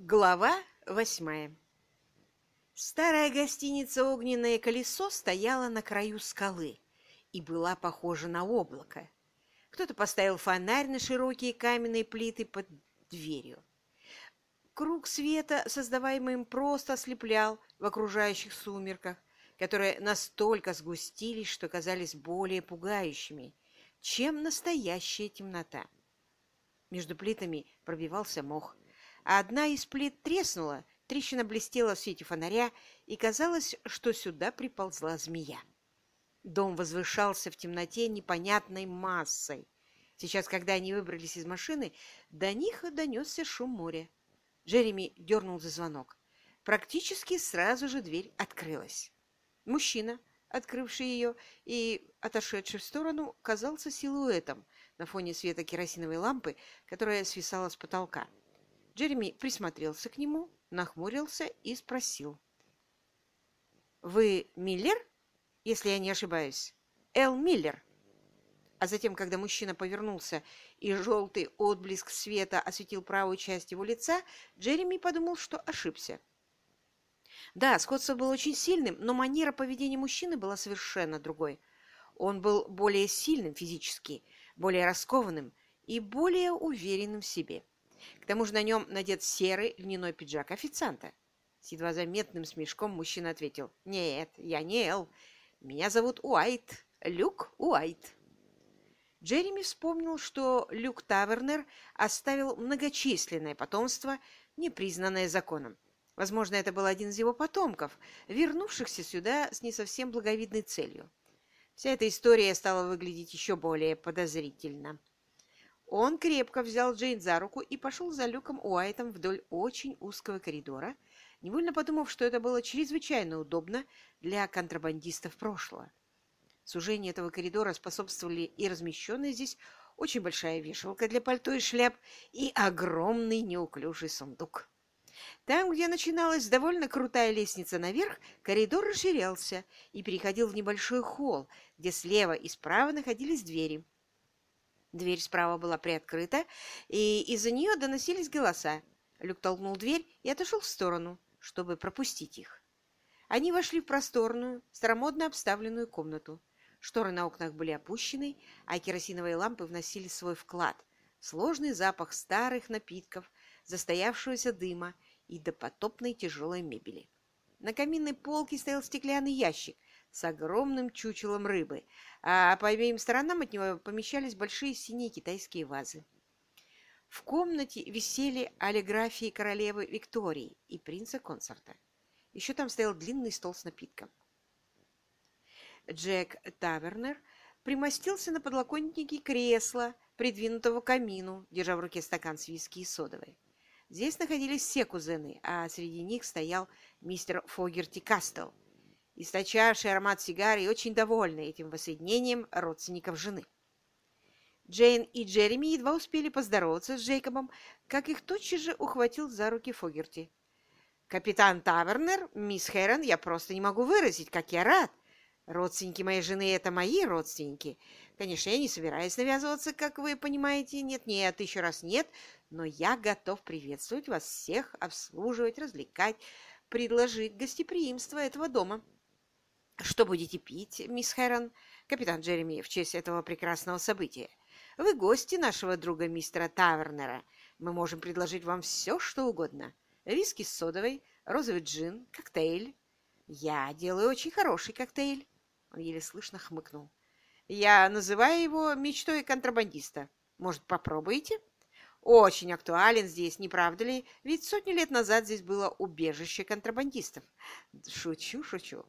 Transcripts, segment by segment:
Глава восьмая Старая гостиница «Огненное колесо» стояла на краю скалы и была похожа на облако. Кто-то поставил фонарь на широкие каменные плиты под дверью. Круг света, создаваемый им, просто ослеплял в окружающих сумерках, которые настолько сгустились, что казались более пугающими, чем настоящая темнота. Между плитами пробивался мох, а одна из плит треснула, трещина блестела в свете фонаря, и казалось, что сюда приползла змея. Дом возвышался в темноте непонятной массой. Сейчас, когда они выбрались из машины, до них донесся шум моря. Джереми дернул за звонок. Практически сразу же дверь открылась. Мужчина, открывший ее и отошедший в сторону, казался силуэтом на фоне света керосиновой лампы, которая свисала с потолка. Джереми присмотрелся к нему, нахмурился и спросил. «Вы Миллер, если я не ошибаюсь? Эл Миллер?» А затем, когда мужчина повернулся и желтый отблеск света осветил правую часть его лица, Джереми подумал, что ошибся. Да, сходство было очень сильным, но манера поведения мужчины была совершенно другой. Он был более сильным физически, более раскованным и более уверенным в себе. К тому же на нем надет серый льняной пиджак официанта. С едва заметным смешком мужчина ответил, «Нет, я не Эл. Меня зовут Уайт, Люк Уайт». Джереми вспомнил, что Люк Тавернер оставил многочисленное потомство, не признанное законом. Возможно, это был один из его потомков, вернувшихся сюда с не совсем благовидной целью. Вся эта история стала выглядеть еще более подозрительно. Он крепко взял Джейн за руку и пошел за Люком Уайтом вдоль очень узкого коридора, невольно подумав, что это было чрезвычайно удобно для контрабандистов прошлого. Сужению этого коридора способствовали и размещенная здесь очень большая вешалка для пальто и шляп, и огромный неуклюжий сундук. Там, где начиналась довольно крутая лестница наверх, коридор расширялся и переходил в небольшой холл, где слева и справа находились двери. Дверь справа была приоткрыта, и из-за нее доносились голоса. Люк толкнул дверь и отошел в сторону, чтобы пропустить их. Они вошли в просторную, старомодно обставленную комнату. Шторы на окнах были опущены, а керосиновые лампы вносили свой вклад сложный запах старых напитков, застоявшегося дыма и допотопной тяжелой мебели. На каминной полке стоял стеклянный ящик с огромным чучелом рыбы, а по обеим сторонам от него помещались большие синие китайские вазы. В комнате висели аллиграфии королевы Виктории и принца консорта. Еще там стоял длинный стол с напитком. Джек Тавернер примостился на подлокотнике кресла, придвинутого к камину, держа в руке стакан с виски и содовой. Здесь находились все кузены, а среди них стоял мистер Фогерти Кастел, источавший аромат сигары и очень довольный этим воссоединением родственников жены. Джейн и Джереми едва успели поздороваться с Джейкобом, как их тотчас же ухватил за руки Фогерти. «Капитан Тавернер, мисс Хэрон, я просто не могу выразить, как я рад. Родственники моей жены — это мои родственники. Конечно, я не собираюсь навязываться, как вы понимаете. Нет-нет, еще раз нет, но я готов приветствовать вас всех, обслуживать, развлекать, предложить гостеприимство этого дома». «Что будете пить, мисс Хэрон?» «Капитан Джереми, в честь этого прекрасного события. Вы гости нашего друга мистера Тавернера. Мы можем предложить вам все, что угодно. Виски с содовой, розовый джин, коктейль. Я делаю очень хороший коктейль». Он еле слышно хмыкнул. «Я называю его мечтой контрабандиста. Может, попробуете?» очень актуален здесь, не правда ли? Ведь сотни лет назад здесь было убежище контрабандистов. Шучу, шучу.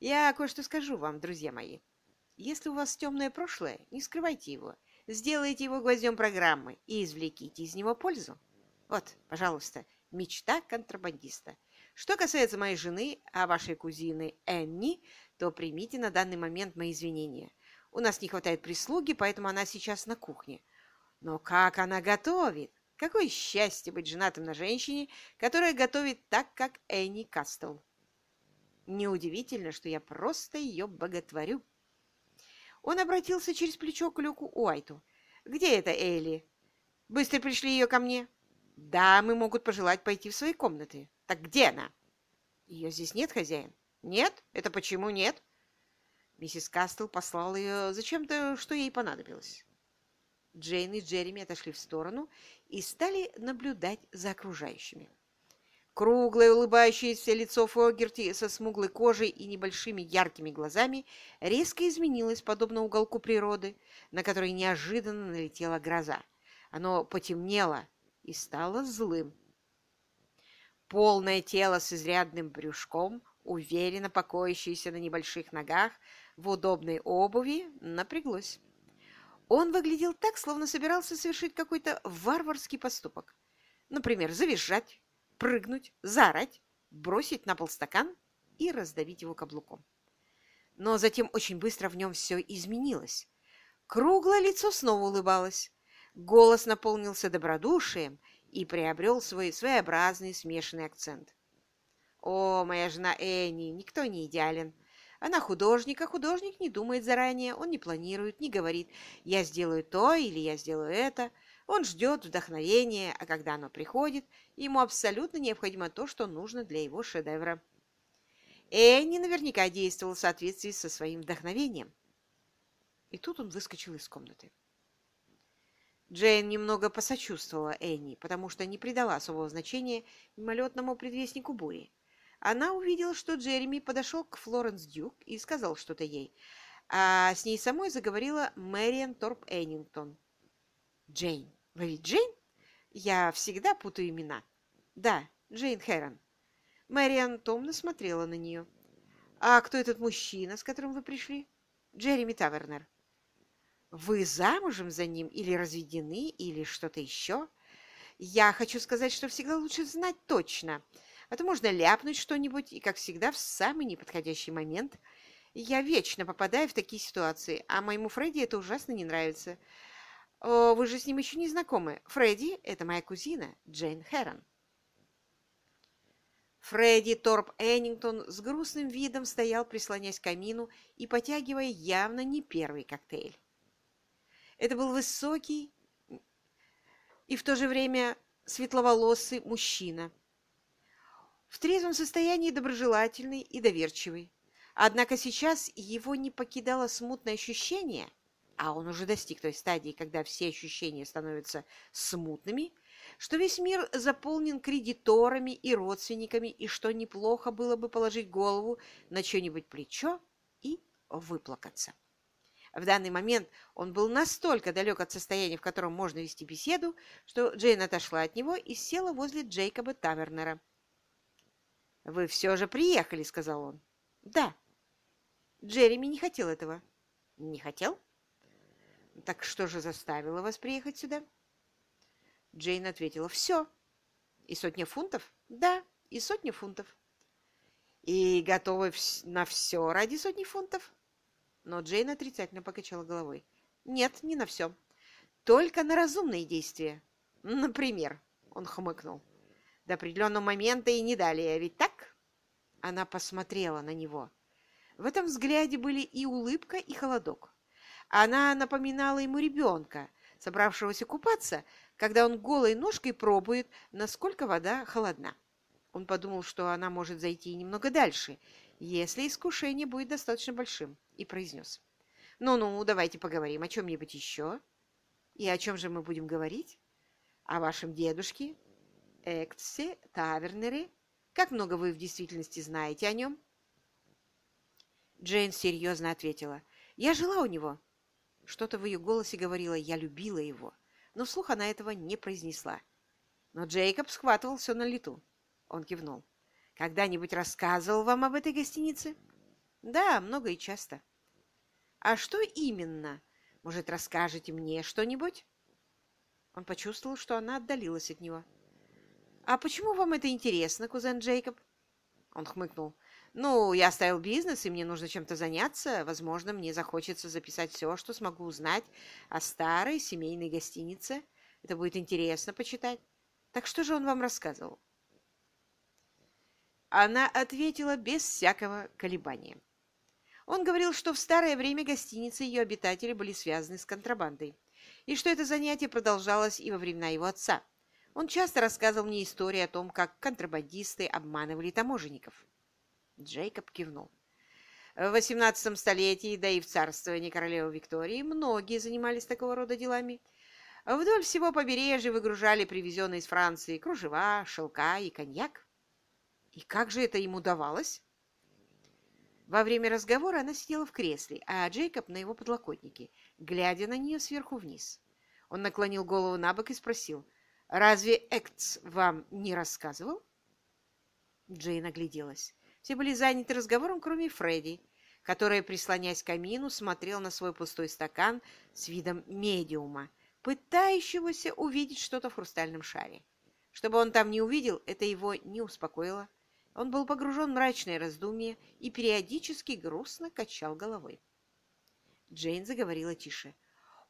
Я кое-что скажу вам, друзья мои. Если у вас темное прошлое, не скрывайте его. Сделайте его гвоздем программы и извлеките из него пользу. Вот, пожалуйста, мечта контрабандиста. Что касается моей жены, а вашей кузины Энни, то примите на данный момент мои извинения. У нас не хватает прислуги, поэтому она сейчас на кухне. Но как она готовит! Какое счастье быть женатым на женщине, которая готовит так, как Энни Кастл. Неудивительно, что я просто ее боготворю. Он обратился через плечо к Люку Уайту. «Где это Элли? Быстро пришли ее ко мне!» Дамы могут пожелать пойти в свои комнаты. Так где она? Ее здесь нет, хозяин? Нет? Это почему нет? Миссис Кастл послала ее зачем-то, что ей понадобилось. Джейн и Джереми отошли в сторону и стали наблюдать за окружающими. Круглое улыбающееся лицо Фогерти со смуглой кожей и небольшими яркими глазами резко изменилось, подобно уголку природы, на который неожиданно налетела гроза. Оно потемнело и стало злым. Полное тело с изрядным брюшком, уверенно покоящееся на небольших ногах, в удобной обуви, напряглось. Он выглядел так, словно собирался совершить какой-то варварский поступок. Например, завизжать прыгнуть, заорать, бросить на пол стакан и раздавить его каблуком. Но затем очень быстро в нем все изменилось. Круглое лицо снова улыбалось. Голос наполнился добродушием и приобрел свой своеобразный смешанный акцент. «О, моя жена Энни, никто не идеален. Она художник, а художник не думает заранее, он не планирует, не говорит «я сделаю то» или «я сделаю это». Он ждет вдохновения, а когда оно приходит, ему абсолютно необходимо то, что нужно для его шедевра. Энни наверняка действовал в соответствии со своим вдохновением. И тут он выскочил из комнаты. Джейн немного посочувствовала Энни, потому что не придала особого значения мимолетному предвестнику бури. Она увидела, что Джереми подошел к Флоренс Дюк и сказал что-то ей, а с ней самой заговорила Мэриан Торп Эннингтон. Джейн. Вы ведь Джейн? Я всегда путаю имена. Да, Джейн Хэрон. Мэриан томно смотрела на нее. А кто этот мужчина, с которым вы пришли? Джереми Тавернер. Вы замужем за ним или разведены, или что-то еще? Я хочу сказать, что всегда лучше знать точно. А то можно ляпнуть что-нибудь, и, как всегда, в самый неподходящий момент. Я вечно попадаю в такие ситуации, а моему Фредди это ужасно не нравится. О, вы же с ним еще не знакомы. Фредди – это моя кузина, Джейн Хэрон. Фредди Торп Эннингтон с грустным видом стоял, прислонясь к камину и потягивая явно не первый коктейль. Это был высокий и в то же время светловолосый мужчина. В трезвом состоянии доброжелательный и доверчивый. Однако сейчас его не покидало смутное ощущение – а он уже достиг той стадии, когда все ощущения становятся смутными, что весь мир заполнен кредиторами и родственниками, и что неплохо было бы положить голову на чье-нибудь плечо и выплакаться. В данный момент он был настолько далек от состояния, в котором можно вести беседу, что Джейн отошла от него и села возле Джейкоба Тавернера. «Вы все же приехали», — сказал он. «Да». Джереми не хотел этого. «Не хотел?» Так что же заставило вас приехать сюда? Джейн ответила, все. И сотня фунтов? Да, и сотня фунтов. И готовы на все ради сотни фунтов? Но Джейн отрицательно покачала головой. Нет, не на все. Только на разумные действия. Например, он хмыкнул. До определенного момента и не далее, ведь так? Она посмотрела на него. В этом взгляде были и улыбка, и холодок. Она напоминала ему ребенка, собравшегося купаться, когда он голой ножкой пробует, насколько вода холодна. Он подумал, что она может зайти немного дальше, если искушение будет достаточно большим, и произнес. «Ну-ну, давайте поговорим о чем-нибудь еще». «И о чем же мы будем говорить?» «О вашем дедушке, Эксе Тавернере. Как много вы в действительности знаете о нем?» Джейн серьезно ответила. «Я жила у него. Что-то в ее голосе говорило «я любила его», но вслух она этого не произнесла. Но Джейкоб схватывал все на лету. Он кивнул. «Когда-нибудь рассказывал вам об этой гостинице?» «Да, много и часто». «А что именно? Может, расскажете мне что-нибудь?» Он почувствовал, что она отдалилась от него. «А почему вам это интересно, кузен Джейкоб?» Он хмыкнул. Ну, я оставил бизнес, и мне нужно чем-то заняться. Возможно, мне захочется записать все, что смогу узнать о старой семейной гостинице. Это будет интересно почитать. Так что же он вам рассказывал? Она ответила без всякого колебания. Он говорил, что в старое время гостиницы ее обитатели были связаны с контрабандой, и что это занятие продолжалось и во времена его отца. Он часто рассказывал мне истории о том, как контрабандисты обманывали таможенников. Джейкоб кивнул. В XVIII столетии, да и в царствовании королевы Виктории, многие занимались такого рода делами. Вдоль всего побережья выгружали привезенные из Франции кружева, шелка и коньяк. И как же это им удавалось? Во время разговора она сидела в кресле, а Джейкоб на его подлокотнике, глядя на нее сверху вниз. Он наклонил голову на бок и спросил, «Разве Экц вам не рассказывал?» Джейн огляделась. Все были заняты разговором, кроме Фредди, который, прислонясь к камину, смотрел на свой пустой стакан с видом медиума, пытающегося увидеть что-то в хрустальном шаре. Чтобы он там не увидел, это его не успокоило. Он был погружен в мрачное раздумье и периодически грустно качал головой. Джейн заговорила тише.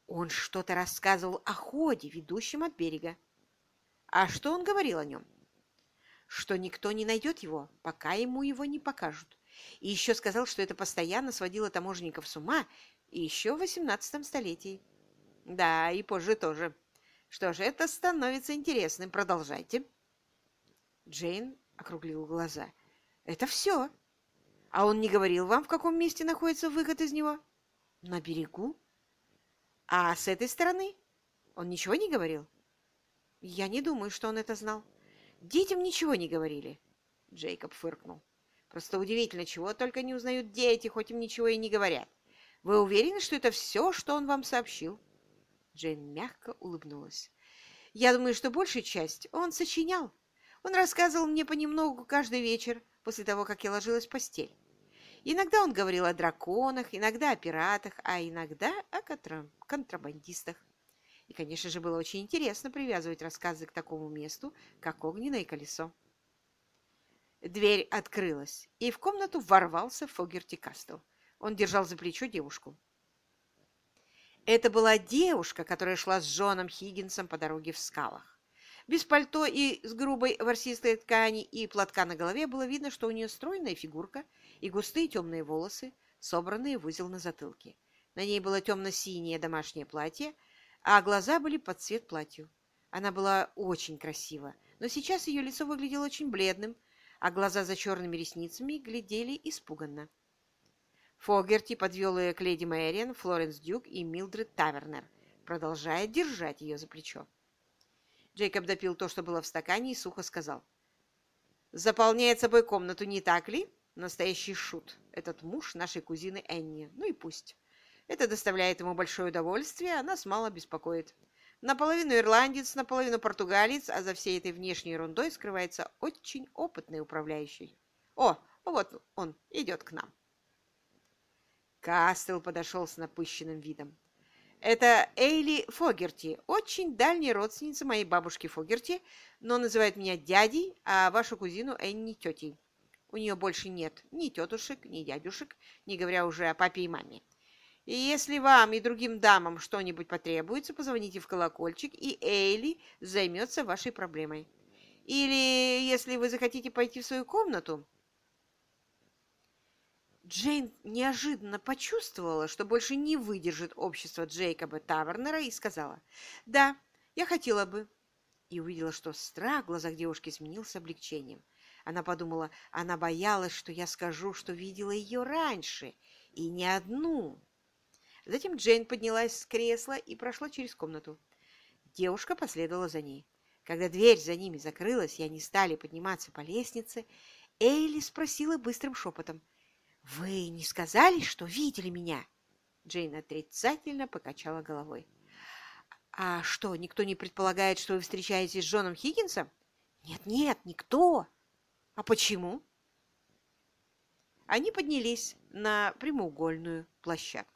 Он что-то рассказывал о ходе, ведущем от берега. А что он говорил о нем? Что никто не найдет его, пока ему его не покажут. И еще сказал, что это постоянно сводило таможенников с ума, и еще в XVIII столетии. Да, и позже тоже. Что же, это становится интересным. Продолжайте. Джейн округлила глаза. Это все. А он не говорил вам, в каком месте находится выход из него? На берегу? А с этой стороны? Он ничего не говорил? Я не думаю, что он это знал. Детям ничего не говорили. Джейкоб фыркнул. Просто удивительно, чего только не узнают дети, хоть им ничего и не говорят. Вы уверены, что это все, что он вам сообщил? Джейн мягко улыбнулась. Я думаю, что большую часть он сочинял. Он рассказывал мне понемногу каждый вечер после того, как я ложилась в постель. Иногда он говорил о драконах, иногда о пиратах, а иногда о контрабандистах. И, конечно же, было очень интересно привязывать рассказы к такому месту, как огненное колесо. Дверь открылась, и в комнату ворвался Фогерти Кастл. Он держал за плечо девушку. Это была девушка, которая шла с Джоном Хиггинсом по дороге в скалах. Без пальто и с грубой ворсистой ткани и платка на голове было видно, что у нее стройная фигурка и густые темные волосы, собранные в узел на затылке. На ней было темно-синее домашнее платье, а глаза были под цвет платью. Она была очень красива, но сейчас ее лицо выглядело очень бледным, а глаза за черными ресницами глядели испуганно. Фогерти подвел ее к леди Мэриан, Флоренс Дюк и Милдред Тавернер, продолжая держать ее за плечо. Джейкоб допил то, что было в стакане, и сухо сказал. «Заполняет собой комнату, не так ли? Настоящий шут. Этот муж нашей кузины Энни. Ну и пусть. Это доставляет ему большое удовольствие, а нас мало беспокоит. Наполовину ирландец, наполовину португалец, а за всей этой внешней ерундой скрывается очень опытный управляющий. О, вот он идет к нам. Кастел подошел с напыщенным видом. Это Эйли Фогерти, очень дальняя родственница моей бабушки Фогерти, но называет меня дядей, а вашу кузину Энни тетей. У нее больше нет ни тетушек, ни дядюшек, не говоря уже о папе и маме. И если вам и другим дамам что-нибудь потребуется, позвоните в колокольчик, и Эйли займется вашей проблемой. Или если вы захотите пойти в свою комнату... Джейн неожиданно почувствовала, что больше не выдержит общество Джейкоба Тавернера и сказала, «Да, я хотела бы». И увидела, что страх в глазах девушки сменился облегчением. Она подумала, она боялась, что я скажу, что видела ее раньше, и не одну. Затем Джейн поднялась с кресла и прошла через комнату. Девушка последовала за ней. Когда дверь за ними закрылась, и они стали подниматься по лестнице, Эйли спросила быстрым шепотом. «Вы не сказали, что видели меня?» Джейн отрицательно покачала головой. «А что, никто не предполагает, что вы встречаетесь с Джоном Хиггинсом?» «Нет-нет, никто!» «А почему?» Они поднялись на прямоугольную площадку.